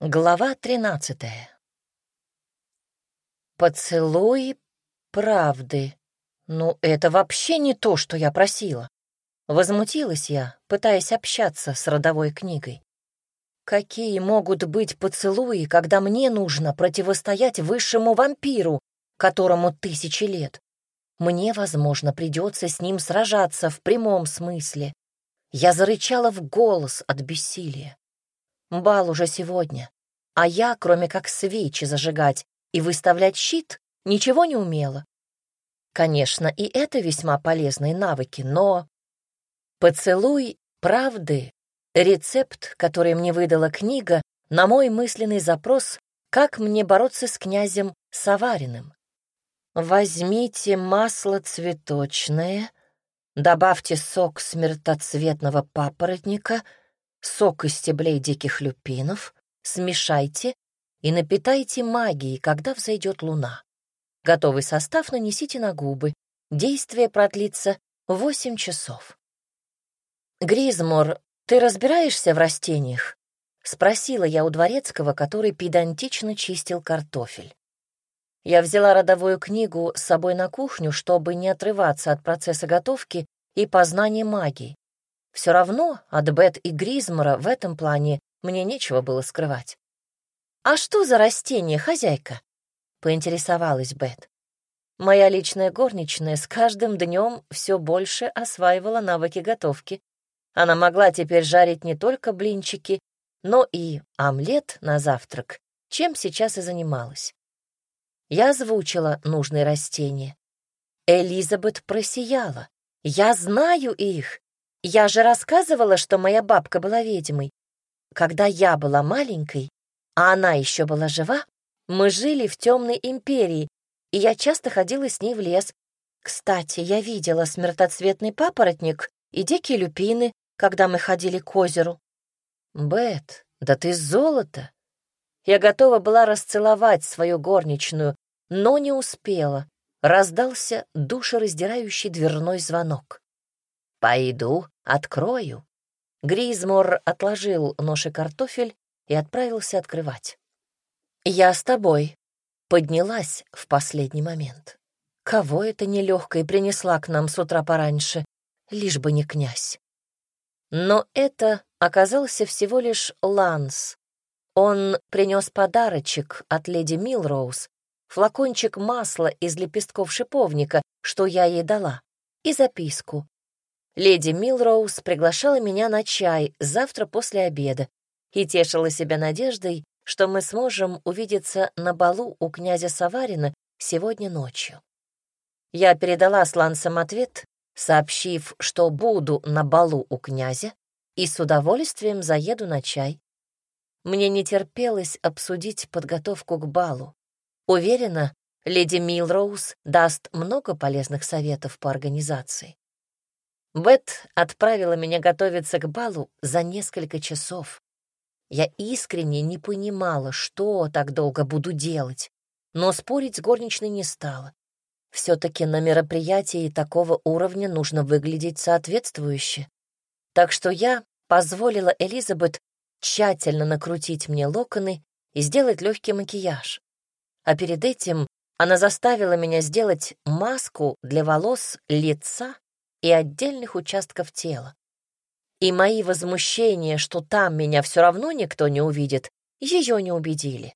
Глава тринадцатая. Поцелуй правды. Ну, это вообще не то, что я просила. Возмутилась я, пытаясь общаться с родовой книгой. Какие могут быть поцелуи, когда мне нужно противостоять высшему вампиру, которому тысячи лет? Мне, возможно, придется с ним сражаться в прямом смысле. Я зарычала в голос от бессилия. Бал уже сегодня, а я, кроме как свечи зажигать и выставлять щит, ничего не умела. Конечно, и это весьма полезные навыки, но... Поцелуй правды — рецепт, который мне выдала книга на мой мысленный запрос «Как мне бороться с князем Савариным?» Возьмите масло цветочное, добавьте сок смертоцветного папоротника — сок из стеблей диких люпинов, смешайте и напитайте магией, когда взойдет луна. Готовый состав нанесите на губы. Действие продлится восемь часов. «Гризмор, ты разбираешься в растениях?» — спросила я у дворецкого, который педантично чистил картофель. Я взяла родовую книгу с собой на кухню, чтобы не отрываться от процесса готовки и познания магии. Все равно от Бет и Гризмора в этом плане мне нечего было скрывать. «А что за растение, хозяйка?» — поинтересовалась Бет. Моя личная горничная с каждым днем все больше осваивала навыки готовки. Она могла теперь жарить не только блинчики, но и омлет на завтрак, чем сейчас и занималась. Я озвучила нужные растения. Элизабет просияла. «Я знаю их! Я же рассказывала, что моя бабка была ведьмой. Когда я была маленькой, а она еще была жива, мы жили в темной империи, и я часто ходила с ней в лес. Кстати, я видела смертоцветный папоротник и дикие люпины, когда мы ходили к озеру. Бет, да ты золото! Я готова была расцеловать свою горничную, но не успела. Раздался душераздирающий дверной звонок. «Пойду, открою». Гризмор отложил нож и картофель и отправился открывать. «Я с тобой», — поднялась в последний момент. Кого это нелегкая принесла к нам с утра пораньше, лишь бы не князь. Но это оказался всего лишь Ланс. Он принес подарочек от леди Милроуз, флакончик масла из лепестков шиповника, что я ей дала, и записку, Леди Милроуз приглашала меня на чай завтра после обеда и тешила себя надеждой, что мы сможем увидеться на балу у князя Саварина сегодня ночью. Я передала сланцам ответ, сообщив, что буду на балу у князя и с удовольствием заеду на чай. Мне не терпелось обсудить подготовку к балу. Уверена, леди Милроуз даст много полезных советов по организации. Бет отправила меня готовиться к балу за несколько часов. Я искренне не понимала, что так долго буду делать, но спорить с горничной не стала. Все-таки на мероприятии такого уровня нужно выглядеть соответствующе. Так что я позволила Элизабет тщательно накрутить мне локоны и сделать легкий макияж. А перед этим она заставила меня сделать маску для волос лица и отдельных участков тела. И мои возмущения, что там меня все равно никто не увидит, ее не убедили.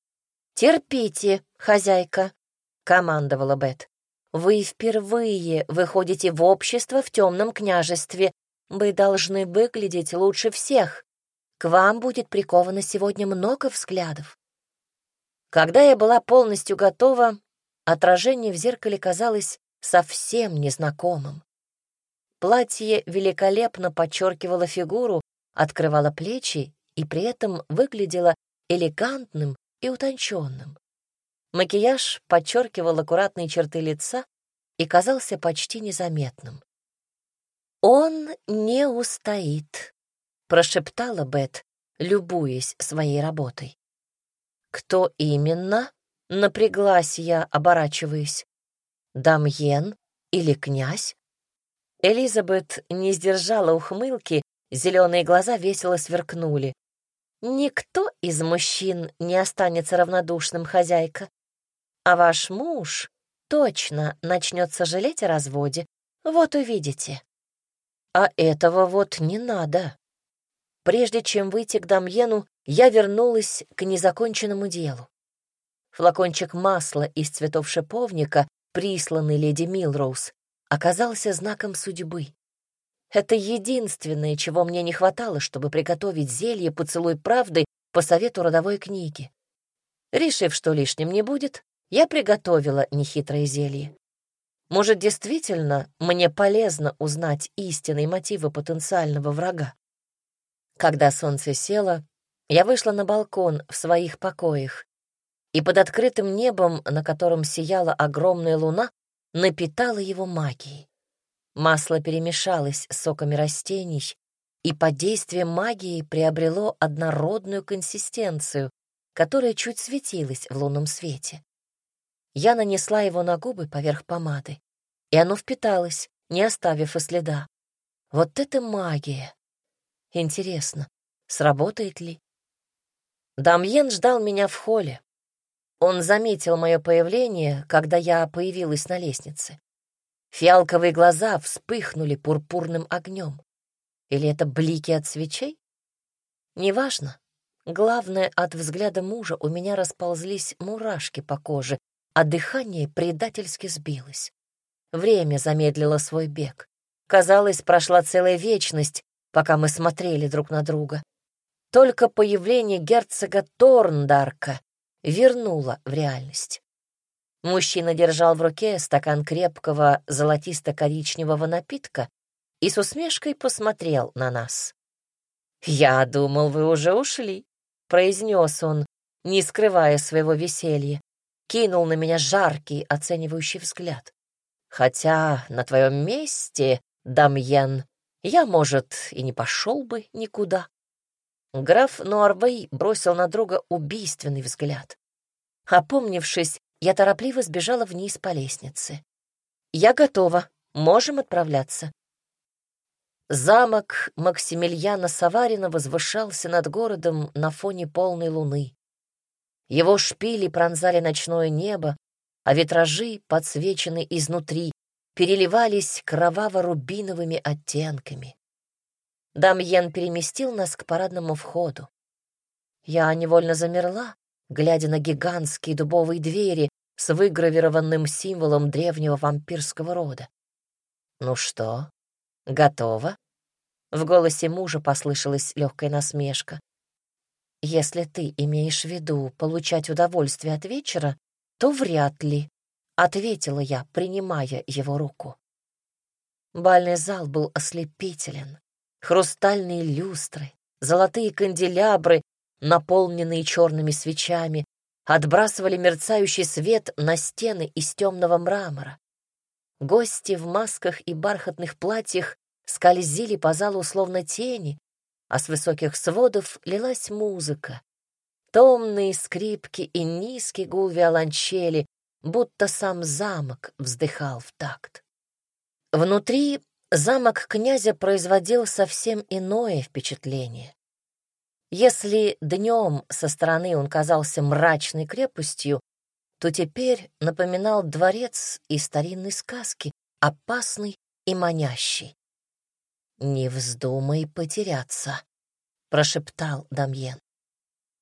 «Терпите, хозяйка», — командовала Бет. «Вы впервые выходите в общество в темном княжестве. Вы должны выглядеть лучше всех. К вам будет приковано сегодня много взглядов». Когда я была полностью готова, отражение в зеркале казалось совсем незнакомым. Платье великолепно подчеркивало фигуру, открывало плечи и при этом выглядело элегантным и утонченным. Макияж подчеркивал аккуратные черты лица и казался почти незаметным. «Он не устоит», — прошептала Бет, любуясь своей работой. «Кто именно?» — напряглась я, оборачиваясь. «Дамьен или князь?» Элизабет не сдержала ухмылки, зеленые глаза весело сверкнули. Никто из мужчин не останется равнодушным, хозяйка. А ваш муж точно начнет сожалеть о разводе. Вот увидите. А этого вот не надо. Прежде чем выйти к Дамьену, я вернулась к незаконченному делу. Флакончик масла из цветов шиповника, присланный леди Милроуз, оказался знаком судьбы. Это единственное, чего мне не хватало, чтобы приготовить зелье «Поцелуй правды» по совету родовой книги. Решив, что лишним не будет, я приготовила нехитрое зелье. Может, действительно мне полезно узнать истинные мотивы потенциального врага. Когда солнце село, я вышла на балкон в своих покоях и под открытым небом, на котором сияла огромная луна, напитала его магией. Масло перемешалось с соками растений и под действием магии приобрело однородную консистенцию, которая чуть светилась в лунном свете. Я нанесла его на губы поверх помады, и оно впиталось, не оставив и следа. Вот это магия! Интересно, сработает ли? Дамьен ждал меня в холле. Он заметил мое появление, когда я появилась на лестнице. Фиалковые глаза вспыхнули пурпурным огнем. Или это блики от свечей? Неважно. Главное, от взгляда мужа у меня расползлись мурашки по коже, а дыхание предательски сбилось. Время замедлило свой бег. Казалось, прошла целая вечность, пока мы смотрели друг на друга. Только появление герцога Торндарка вернуло в реальность. Мужчина держал в руке стакан крепкого золотисто-коричневого напитка и с усмешкой посмотрел на нас. «Я думал, вы уже ушли», — произнес он, не скрывая своего веселья. Кинул на меня жаркий, оценивающий взгляд. «Хотя на твоем месте, Дамьен, я, может, и не пошел бы никуда». Граф Нуарвей бросил на друга убийственный взгляд. Опомнившись, я торопливо сбежала вниз по лестнице. «Я готова. Можем отправляться». Замок Максимилиана Саварина возвышался над городом на фоне полной луны. Его шпили пронзали ночное небо, а витражи, подсвеченные изнутри, переливались кроваво-рубиновыми оттенками. Дамьен переместил нас к парадному входу. Я невольно замерла, глядя на гигантские дубовые двери с выгравированным символом древнего вампирского рода. «Ну что, готово?» В голосе мужа послышалась легкая насмешка. «Если ты имеешь в виду получать удовольствие от вечера, то вряд ли», — ответила я, принимая его руку. Бальный зал был ослепителен. Хрустальные люстры, золотые канделябры наполненные черными свечами, отбрасывали мерцающий свет на стены из темного мрамора. Гости в масках и бархатных платьях скользили по залу словно тени, а с высоких сводов лилась музыка. Томные скрипки и низкий гул виолончели, будто сам замок вздыхал в такт. Внутри замок князя производил совсем иное впечатление. Если днем со стороны он казался мрачной крепостью, то теперь напоминал дворец из старинной сказки, опасный и манящий. «Не вздумай потеряться», — прошептал Дамьен.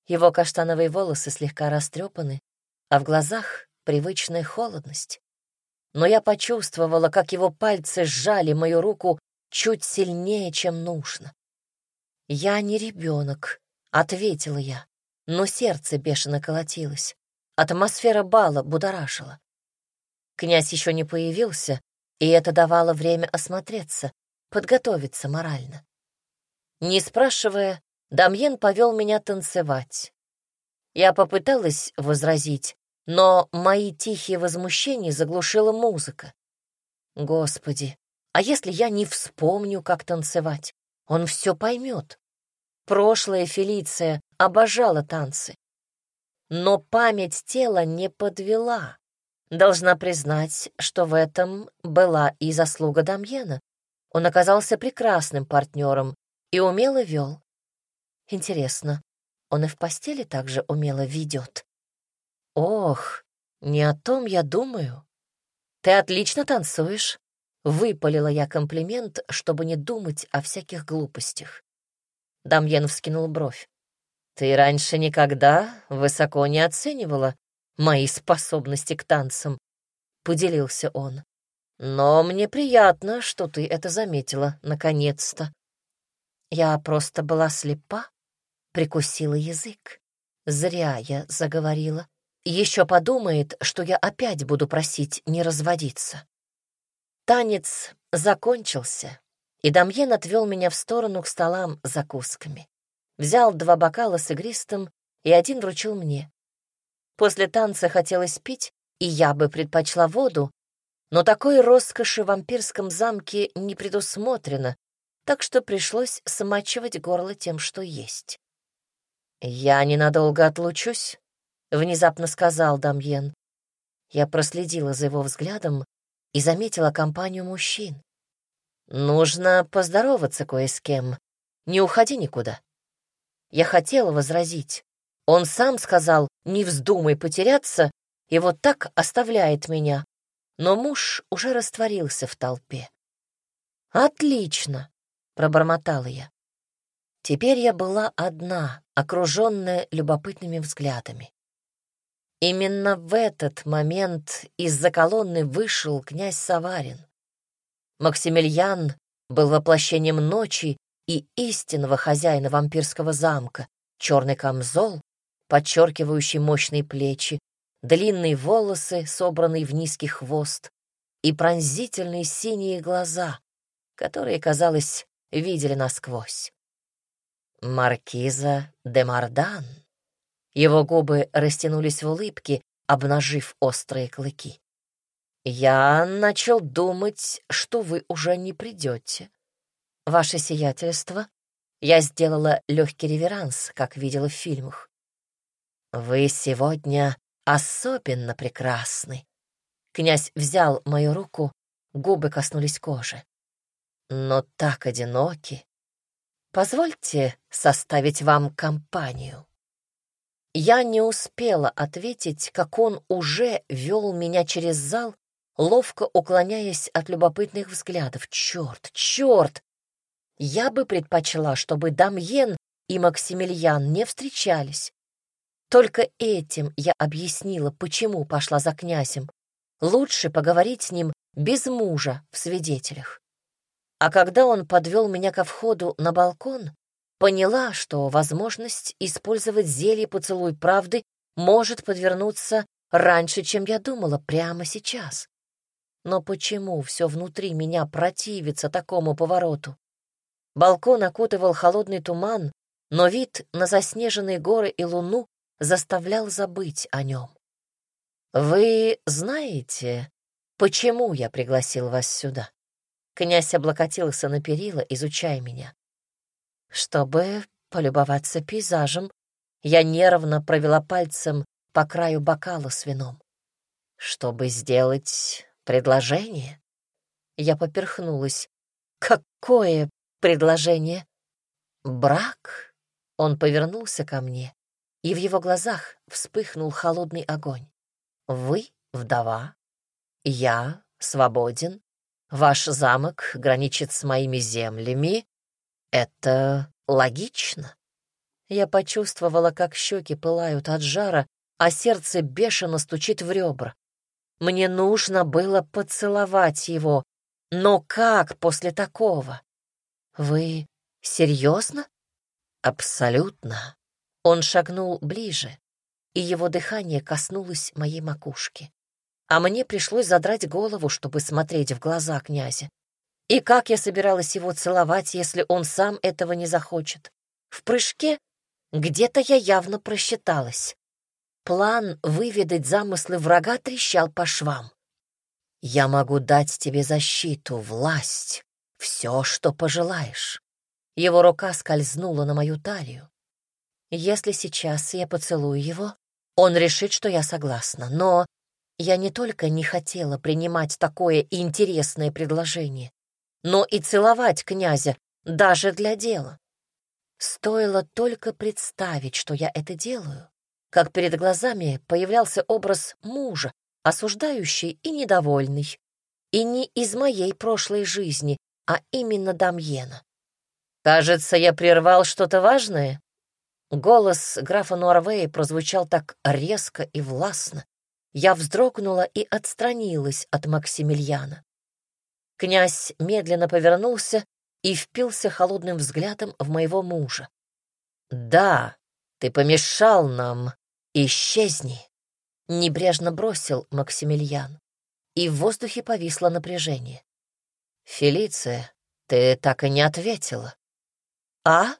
Его каштановые волосы слегка растрепаны, а в глазах привычная холодность. Но я почувствовала, как его пальцы сжали мою руку чуть сильнее, чем нужно. «Я не ребенок», — ответила я, но сердце бешено колотилось. Атмосфера бала будоражила. Князь еще не появился, и это давало время осмотреться, подготовиться морально. Не спрашивая, Дамьен повел меня танцевать. Я попыталась возразить, но мои тихие возмущения заглушила музыка. Господи, а если я не вспомню, как танцевать? Он все поймет. Прошлая Фелиция обожала танцы. Но память тела не подвела. Должна признать, что в этом была и заслуга Дамьена. Он оказался прекрасным партнером и умело вел. Интересно, он и в постели также умело ведет. Ох, не о том я думаю. Ты отлично танцуешь. Выпалила я комплимент, чтобы не думать о всяких глупостях. Дамьен вскинул бровь. Ты раньше никогда высоко не оценивала мои способности к танцам, поделился он. Но мне приятно, что ты это заметила, наконец-то. Я просто была слепа, прикусила язык. Зря я заговорила. Еще подумает, что я опять буду просить не разводиться. Танец закончился, и Дамьен отвел меня в сторону к столам с закусками. Взял два бокала с игристым и один вручил мне. После танца хотелось пить, и я бы предпочла воду, но такой роскоши в вампирском замке не предусмотрено, так что пришлось смачивать горло тем, что есть. «Я ненадолго отлучусь», — внезапно сказал Дамьен. Я проследила за его взглядом и заметила компанию мужчин. «Нужно поздороваться кое с кем. Не уходи никуда». Я хотела возразить. Он сам сказал, не вздумай потеряться, и вот так оставляет меня но муж уже растворился в толпе. «Отлично!» — пробормотала я. Теперь я была одна, окруженная любопытными взглядами. Именно в этот момент из-за колонны вышел князь Саварин. Максимилиан был воплощением ночи и истинного хозяина вампирского замка, черный камзол, подчеркивающий мощные плечи, длинные волосы, собранные в низкий хвост, и пронзительные синие глаза, которые, казалось, видели насквозь. Маркиза де Мардан. Его губы растянулись в улыбке, обнажив острые клыки. «Я начал думать, что вы уже не придете. Ваше сиятельство, я сделала легкий реверанс, как видела в фильмах. Вы сегодня особенно прекрасны. Князь взял мою руку, губы коснулись кожи. Но так одиноки. Позвольте составить вам компанию. Я не успела ответить, как он уже вел меня через зал, ловко уклоняясь от любопытных взглядов. Черт, черт! Я бы предпочла, чтобы Дамьен и Максимилиан не встречались. Только этим я объяснила, почему пошла за князем. Лучше поговорить с ним без мужа в свидетелях. А когда он подвел меня ко входу на балкон, поняла, что возможность использовать зелье поцелуй правды может подвернуться раньше, чем я думала, прямо сейчас. Но почему все внутри меня противится такому повороту? Балкон окутывал холодный туман, но вид на заснеженные горы и луну заставлял забыть о нем. «Вы знаете, почему я пригласил вас сюда?» Князь облокотился на перила, изучая меня. «Чтобы полюбоваться пейзажем, я нервно провела пальцем по краю бокала с вином. Чтобы сделать предложение?» Я поперхнулась. «Какое предложение?» «Брак?» Он повернулся ко мне и в его глазах вспыхнул холодный огонь. «Вы вдова, я свободен, ваш замок граничит с моими землями. Это логично». Я почувствовала, как щеки пылают от жара, а сердце бешено стучит в ребра. Мне нужно было поцеловать его, но как после такого? Вы серьезно? Абсолютно. Он шагнул ближе, и его дыхание коснулось моей макушки. А мне пришлось задрать голову, чтобы смотреть в глаза князя. И как я собиралась его целовать, если он сам этого не захочет? В прыжке где-то я явно просчиталась. План выведать замыслы врага трещал по швам. «Я могу дать тебе защиту, власть, все, что пожелаешь». Его рука скользнула на мою талию. Если сейчас я поцелую его, он решит, что я согласна. Но я не только не хотела принимать такое интересное предложение, но и целовать князя даже для дела. Стоило только представить, что я это делаю, как перед глазами появлялся образ мужа, осуждающий и недовольный, и не из моей прошлой жизни, а именно Дамьена. «Кажется, я прервал что-то важное?» Голос графа Нуарвея прозвучал так резко и властно. Я вздрогнула и отстранилась от Максимилиана. Князь медленно повернулся и впился холодным взглядом в моего мужа. «Да, ты помешал нам. Исчезни!» Небрежно бросил Максимилиан, и в воздухе повисло напряжение. «Фелиция, ты так и не ответила». «А?»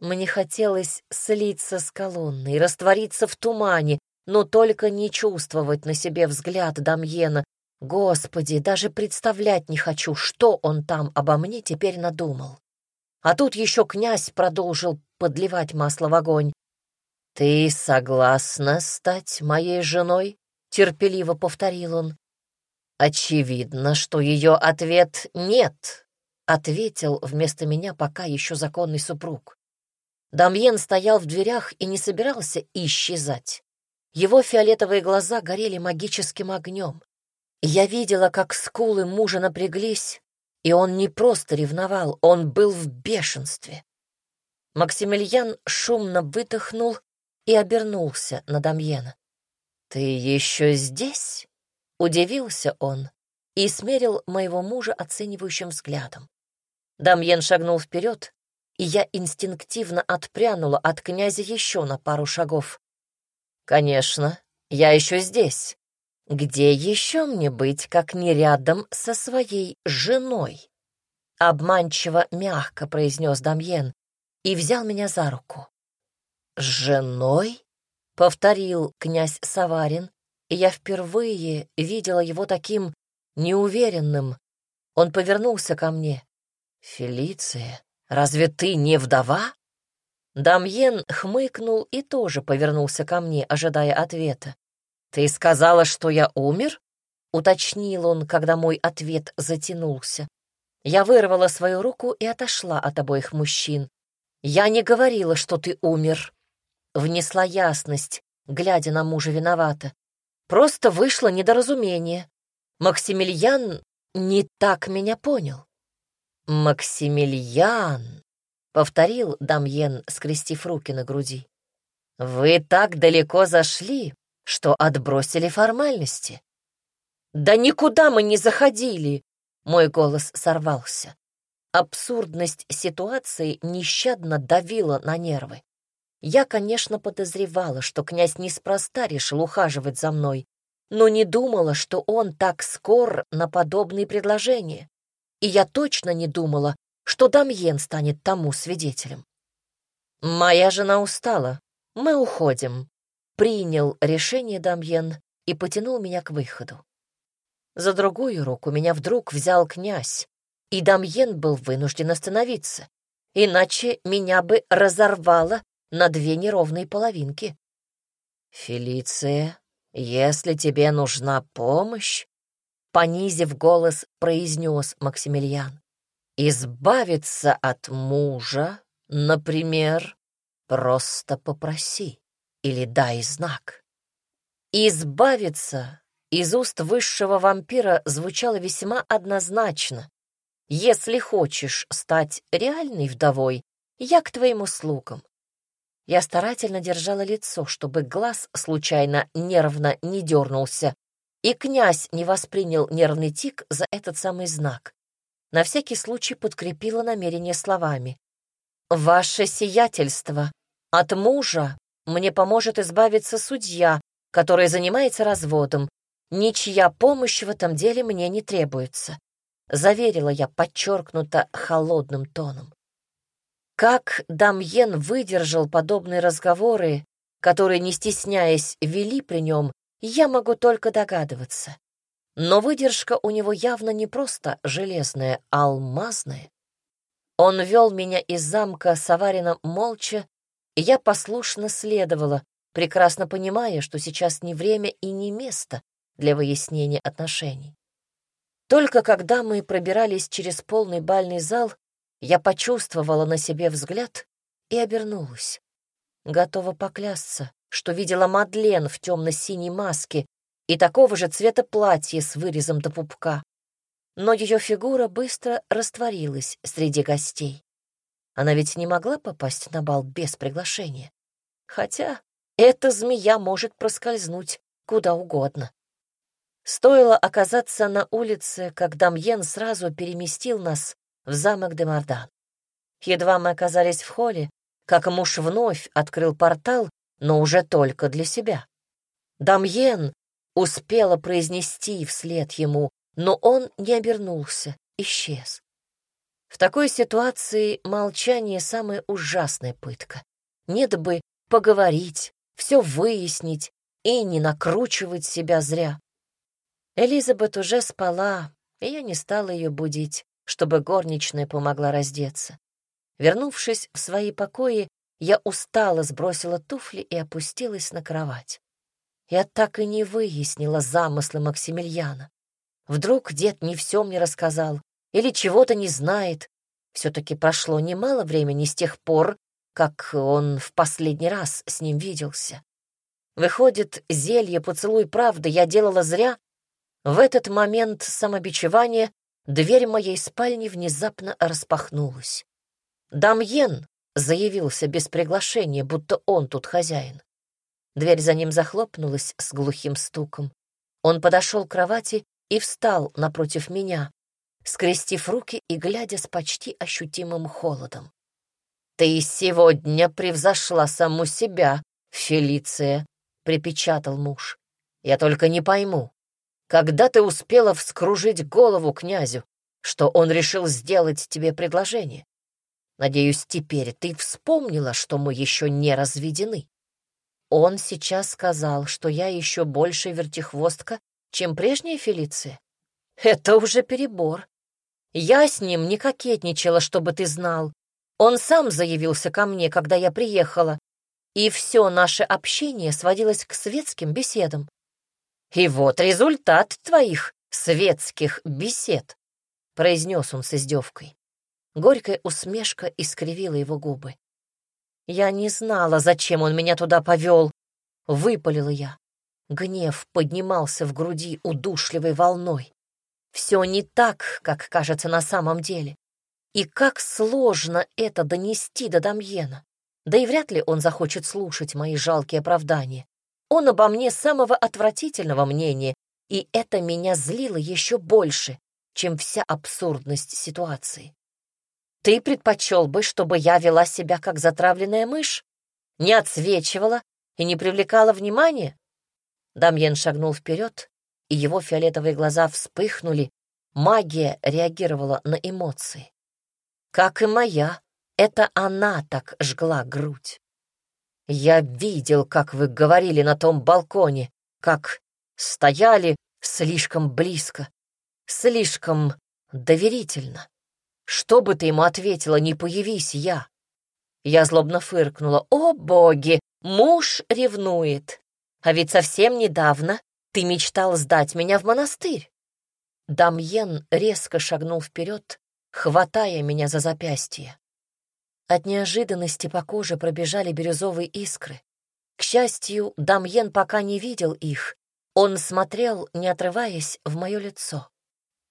Мне хотелось слиться с колонной, раствориться в тумане, но только не чувствовать на себе взгляд Дамьена. Господи, даже представлять не хочу, что он там обо мне теперь надумал. А тут еще князь продолжил подливать масло в огонь. «Ты согласна стать моей женой?» — терпеливо повторил он. «Очевидно, что ее ответ «нет», — ответил вместо меня пока еще законный супруг. Дамьен стоял в дверях и не собирался исчезать. Его фиолетовые глаза горели магическим огнем. Я видела, как скулы мужа напряглись, и он не просто ревновал, он был в бешенстве. Максимилиан шумно выдохнул и обернулся на Дамьена. «Ты еще здесь?» — удивился он и смерил моего мужа оценивающим взглядом. Дамьен шагнул вперед, и я инстинктивно отпрянула от князя еще на пару шагов. «Конечно, я еще здесь. Где еще мне быть, как не рядом со своей женой?» Обманчиво мягко произнес Дамьен и взял меня за руку. «Женой?» — повторил князь Саварин, и я впервые видела его таким неуверенным. Он повернулся ко мне. «Фелиция, Разве ты не вдова?» Дамьен хмыкнул и тоже повернулся ко мне, ожидая ответа. «Ты сказала, что я умер?» — уточнил он, когда мой ответ затянулся. Я вырвала свою руку и отошла от обоих мужчин. «Я не говорила, что ты умер», — внесла ясность, глядя на мужа виновата. «Просто вышло недоразумение. Максимилиан не так меня понял». «Максимилиан», — повторил Дамьен, скрестив руки на груди, — «вы так далеко зашли, что отбросили формальности». «Да никуда мы не заходили!» — мой голос сорвался. Абсурдность ситуации нещадно давила на нервы. Я, конечно, подозревала, что князь неспроста решил ухаживать за мной, но не думала, что он так скор на подобные предложения и я точно не думала, что Дамьен станет тому свидетелем. «Моя жена устала. Мы уходим», — принял решение Дамьен и потянул меня к выходу. За другую руку меня вдруг взял князь, и Дамьен был вынужден остановиться, иначе меня бы разорвало на две неровные половинки. «Фелиция, если тебе нужна помощь, понизив голос, произнес Максимилиан. «Избавиться от мужа, например, просто попроси или дай знак». «Избавиться» из уст высшего вампира звучало весьма однозначно. «Если хочешь стать реальной вдовой, я к твоим услугам». Я старательно держала лицо, чтобы глаз случайно нервно не дернулся, и князь не воспринял нервный тик за этот самый знак. На всякий случай подкрепила намерение словами. «Ваше сиятельство, от мужа мне поможет избавиться судья, который занимается разводом. Ничья помощь в этом деле мне не требуется», — заверила я подчеркнуто холодным тоном. Как Дамьен выдержал подобные разговоры, которые, не стесняясь, вели при нем, я могу только догадываться. Но выдержка у него явно не просто железная, а алмазная. Он вел меня из замка Саварина молча, и я послушно следовала, прекрасно понимая, что сейчас не время и не место для выяснения отношений. Только когда мы пробирались через полный бальный зал, я почувствовала на себе взгляд и обернулась. Готова поклясться, что видела Мадлен в темно-синей маске и такого же цвета платье с вырезом до пупка. Но ее фигура быстро растворилась среди гостей. Она ведь не могла попасть на бал без приглашения. Хотя эта змея может проскользнуть куда угодно. Стоило оказаться на улице, как Дамьен сразу переместил нас в замок Демардан. Едва мы оказались в холле, как муж вновь открыл портал, но уже только для себя. Дамьен успела произнести вслед ему, но он не обернулся, исчез. В такой ситуации молчание — самая ужасная пытка. Нет бы поговорить, все выяснить и не накручивать себя зря. Элизабет уже спала, и я не стала ее будить, чтобы горничная помогла раздеться. Вернувшись в свои покои, я устало сбросила туфли и опустилась на кровать. Я так и не выяснила замыслы Максимилиана. Вдруг дед не все мне рассказал или чего-то не знает. Все-таки прошло немало времени с тех пор, как он в последний раз с ним виделся. Выходит, зелье поцелуй правды я делала зря. В этот момент самобичевания дверь моей спальни внезапно распахнулась. Дамьен заявился без приглашения, будто он тут хозяин. Дверь за ним захлопнулась с глухим стуком. Он подошел к кровати и встал напротив меня, скрестив руки и глядя с почти ощутимым холодом. «Ты сегодня превзошла саму себя, Фелиция», — припечатал муж. «Я только не пойму, когда ты успела вскружить голову князю, что он решил сделать тебе предложение? Надеюсь, теперь ты вспомнила, что мы еще не разведены». Он сейчас сказал, что я еще больше вертихвостка, чем прежняя Фелиция. Это уже перебор. Я с ним не кокетничала, чтобы ты знал. Он сам заявился ко мне, когда я приехала, и все наше общение сводилось к светским беседам. И вот результат твоих светских бесед, произнес он с издевкой. Горькая усмешка искривила его губы. Я не знала, зачем он меня туда повел. Выпалила я. Гнев поднимался в груди удушливой волной. Все не так, как кажется на самом деле. И как сложно это донести до Дамьена. Да и вряд ли он захочет слушать мои жалкие оправдания. Он обо мне самого отвратительного мнения, и это меня злило еще больше, чем вся абсурдность ситуации. Ты предпочел бы, чтобы я вела себя как затравленная мышь? Не отсвечивала и не привлекала внимания? Дамьен шагнул вперед, и его фиолетовые глаза вспыхнули. Магия реагировала на эмоции. Как и моя, это она так жгла грудь. Я видел, как вы говорили на том балконе, как стояли слишком близко, слишком доверительно. Что бы ты ему ответила, не появись я. Я злобно фыркнула. О, боги, муж ревнует. А ведь совсем недавно ты мечтал сдать меня в монастырь. Дамьен резко шагнул вперед, хватая меня за запястье. От неожиданности по коже пробежали бирюзовые искры. К счастью, Дамьен пока не видел их. Он смотрел, не отрываясь, в мое лицо.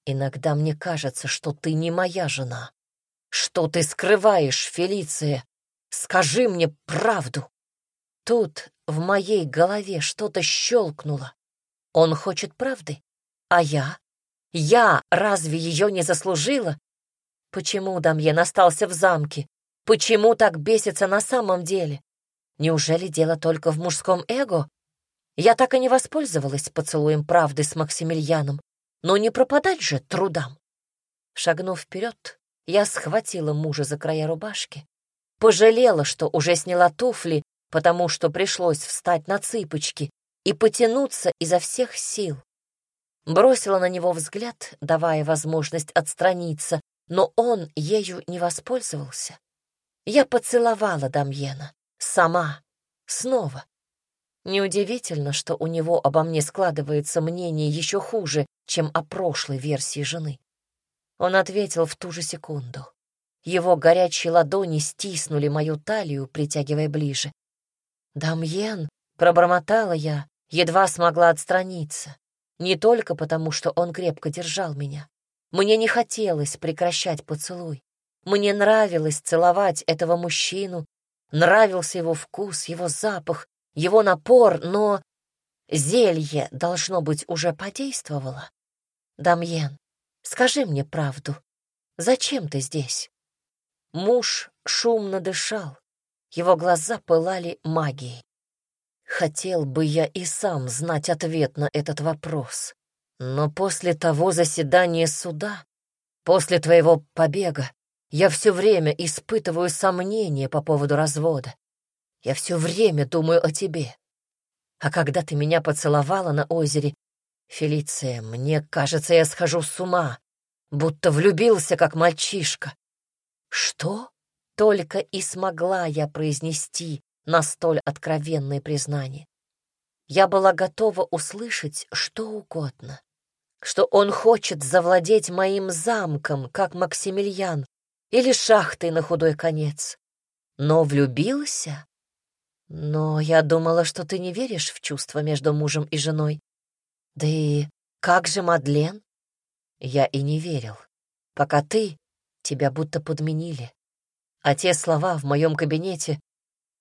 Иногда мне кажется, что ты не моя жена. Что ты скрываешь, Фелиция? Скажи мне правду. Тут в моей голове что-то щелкнуло. Он хочет правды, а я? Я разве ее не заслужила? Почему Дамьен остался в замке? Почему так бесится на самом деле? Неужели дело только в мужском эго? Я так и не воспользовалась поцелуем правды с Максимилианом. Но не пропадать же трудам. Шагнув вперед, я схватила мужа за края рубашки, пожалела, что уже сняла туфли, потому что пришлось встать на цыпочки и потянуться изо всех сил. Бросила на него взгляд, давая возможность отстраниться, но он ею не воспользовался. Я поцеловала Дамьена. Сама. Снова. Неудивительно, что у него обо мне складывается мнение еще хуже, чем о прошлой версии жены. Он ответил в ту же секунду. Его горячие ладони стиснули мою талию, притягивая ближе. «Дамьен», — пробормотала я, едва смогла отстраниться. Не только потому, что он крепко держал меня. Мне не хотелось прекращать поцелуй. Мне нравилось целовать этого мужчину, нравился его вкус, его запах, его напор, но зелье, должно быть, уже подействовало. Дамьен, скажи мне правду. Зачем ты здесь? Муж шумно дышал. Его глаза пылали магией. Хотел бы я и сам знать ответ на этот вопрос. Но после того заседания суда, после твоего побега, я все время испытываю сомнения по поводу развода. Я все время думаю о тебе. А когда ты меня поцеловала на озере, Фелиция, мне кажется, я схожу с ума, будто влюбился, как мальчишка. Что? Только и смогла я произнести на столь откровенное признание. Я была готова услышать что угодно, что он хочет завладеть моим замком, как Максимилиан, или шахтой на худой конец. Но влюбился? Но я думала, что ты не веришь в чувства между мужем и женой. Да и как же Мадлен? Я и не верил, пока ты, тебя будто подменили. А те слова в моем кабинете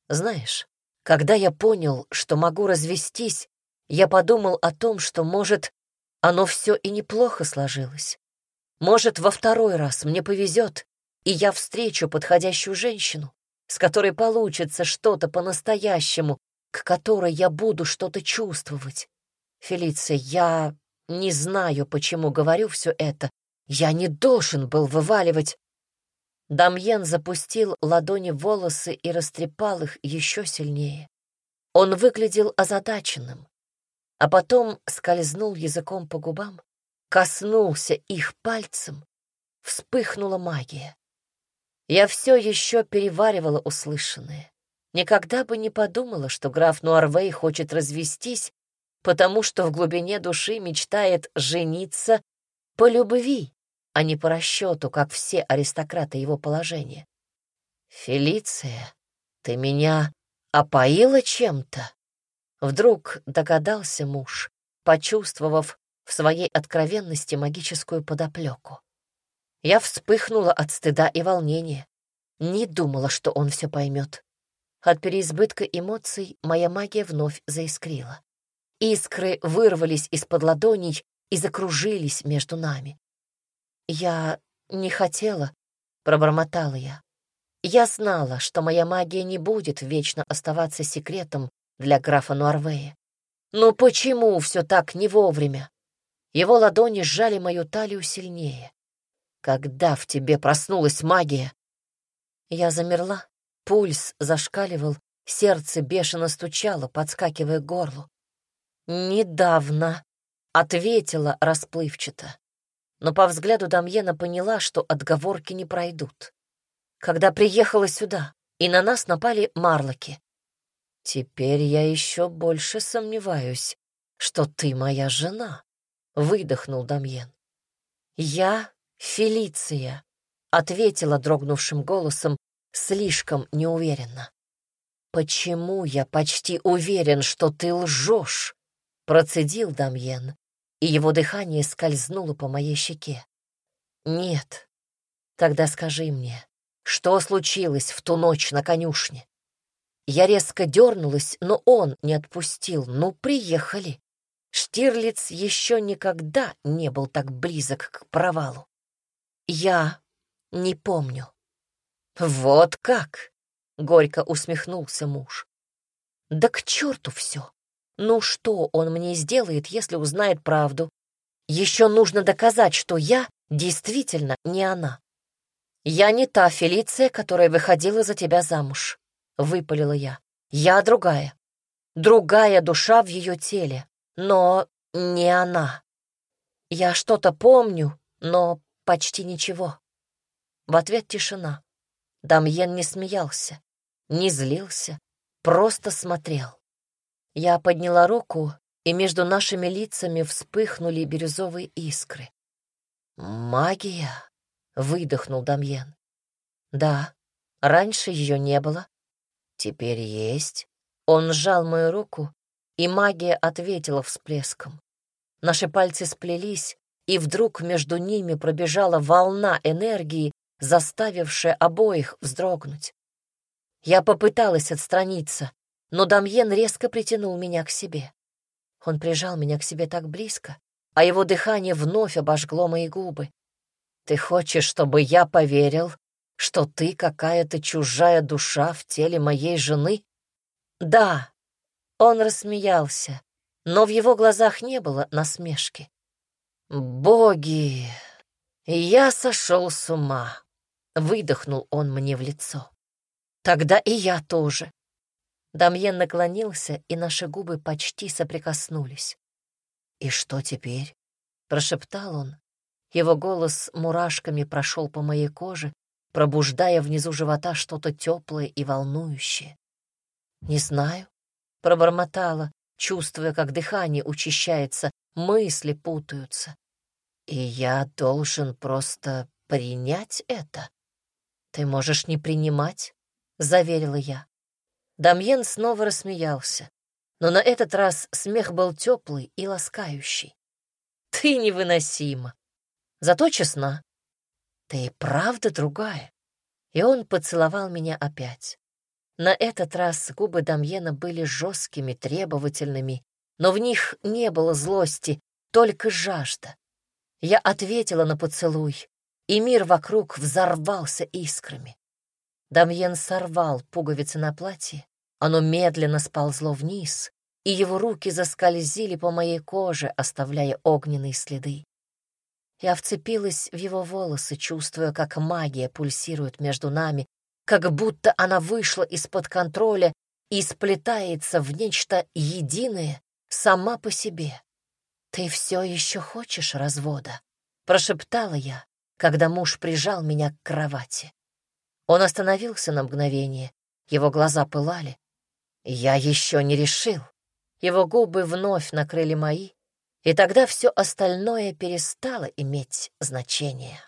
знаешь, когда я понял, что могу развестись, я подумал о том, что, может, оно все и неплохо сложилось. Может, во второй раз мне повезет, и я встречу подходящую женщину, с которой получится что-то по-настоящему, к которой я буду что-то чувствовать. Фелиция, я не знаю, почему говорю все это. Я не должен был вываливать Дамьен запустил ладони в волосы и растрепал их еще сильнее. Он выглядел озадаченным, а потом скользнул языком по губам, коснулся их пальцем, вспыхнула магия. Я все еще переваривала услышанное. Никогда бы не подумала, что граф Нуарвей хочет развестись, потому что в глубине души мечтает жениться по любви а не по расчету, как все аристократы его положения. «Фелиция, ты меня опоила чем-то?» Вдруг догадался муж, почувствовав в своей откровенности магическую подоплеку. Я вспыхнула от стыда и волнения. Не думала, что он все поймет. От переизбытка эмоций моя магия вновь заискрила. Искры вырвались из-под ладоней и закружились между нами. «Я не хотела», — пробормотала я. Я знала, что моя магия не будет вечно оставаться секретом для графа Нуарвея. Но почему все так не вовремя? Его ладони сжали мою талию сильнее. Когда в тебе проснулась магия? Я замерла, пульс зашкаливал, сердце бешено стучало, подскакивая к горлу. «Недавно», — ответила расплывчато но по взгляду Дамьена поняла, что отговорки не пройдут. Когда приехала сюда, и на нас напали марлоки. Теперь я еще больше сомневаюсь, что ты моя жена, — выдохнул Дамьен. Я Фелиция, — ответила дрогнувшим голосом, слишком неуверенно. «Почему я почти уверен, что ты лжешь?» — процедил Дамьен, и его дыхание скользнуло по моей щеке. «Нет. Тогда скажи мне, что случилось в ту ночь на конюшне?» Я резко дернулась, но он не отпустил. Ну, приехали. Штирлиц еще никогда не был так близок к провалу. Я не помню. «Вот как!» — горько усмехнулся муж. «Да к черту все! Ну что он мне сделает, если узнает правду? Еще нужно доказать, что я действительно не она. Я не та Фелиция, которая выходила за тебя замуж, — выпалила я. Я другая. Другая душа в ее теле, но не она. Я что-то помню, но почти ничего. В ответ тишина. Дамьен не смеялся, не злился, просто смотрел. Я подняла руку, и между нашими лицами вспыхнули бирюзовые искры. «Магия!» — выдохнул Дамьен. Да, раньше ее не было. Теперь есть. Он сжал мою руку, и магия ответила всплеском. Наши пальцы сплелись, и вдруг между ними пробежала волна энергии, заставившая обоих вздрогнуть. Я попыталась отстраниться, но Дамьен резко притянул меня к себе. Он прижал меня к себе так близко, а его дыхание вновь обожгло мои губы. «Ты хочешь, чтобы я поверил, что ты какая-то чужая душа в теле моей жены?» «Да». Он рассмеялся, но в его глазах не было насмешки. «Боги! Я сошел с ума!» — выдохнул он мне в лицо. «Тогда и я тоже. Дамьен наклонился, и наши губы почти соприкоснулись. «И что теперь?» — прошептал он. Его голос мурашками прошел по моей коже, пробуждая внизу живота что-то теплое и волнующее. «Не знаю», — пробормотала, чувствуя, как дыхание учащается, мысли путаются. «И я должен просто принять это?» «Ты можешь не принимать», — заверила я. Дамьен снова рассмеялся, но на этот раз смех был теплый и ласкающий. «Ты невыносима, зато честна. Ты правда другая?» И он поцеловал меня опять. На этот раз губы Дамьена были жесткими, требовательными, но в них не было злости, только жажда. Я ответила на поцелуй, и мир вокруг взорвался искрами. Дамьен сорвал пуговицы на платье, оно медленно сползло вниз, и его руки заскользили по моей коже, оставляя огненные следы. Я вцепилась в его волосы, чувствуя, как магия пульсирует между нами, как будто она вышла из-под контроля и сплетается в нечто единое сама по себе. «Ты все еще хочешь развода?» — прошептала я, когда муж прижал меня к кровати. Он остановился на мгновение, его глаза пылали. Я еще не решил. Его губы вновь накрыли мои, и тогда все остальное перестало иметь значение.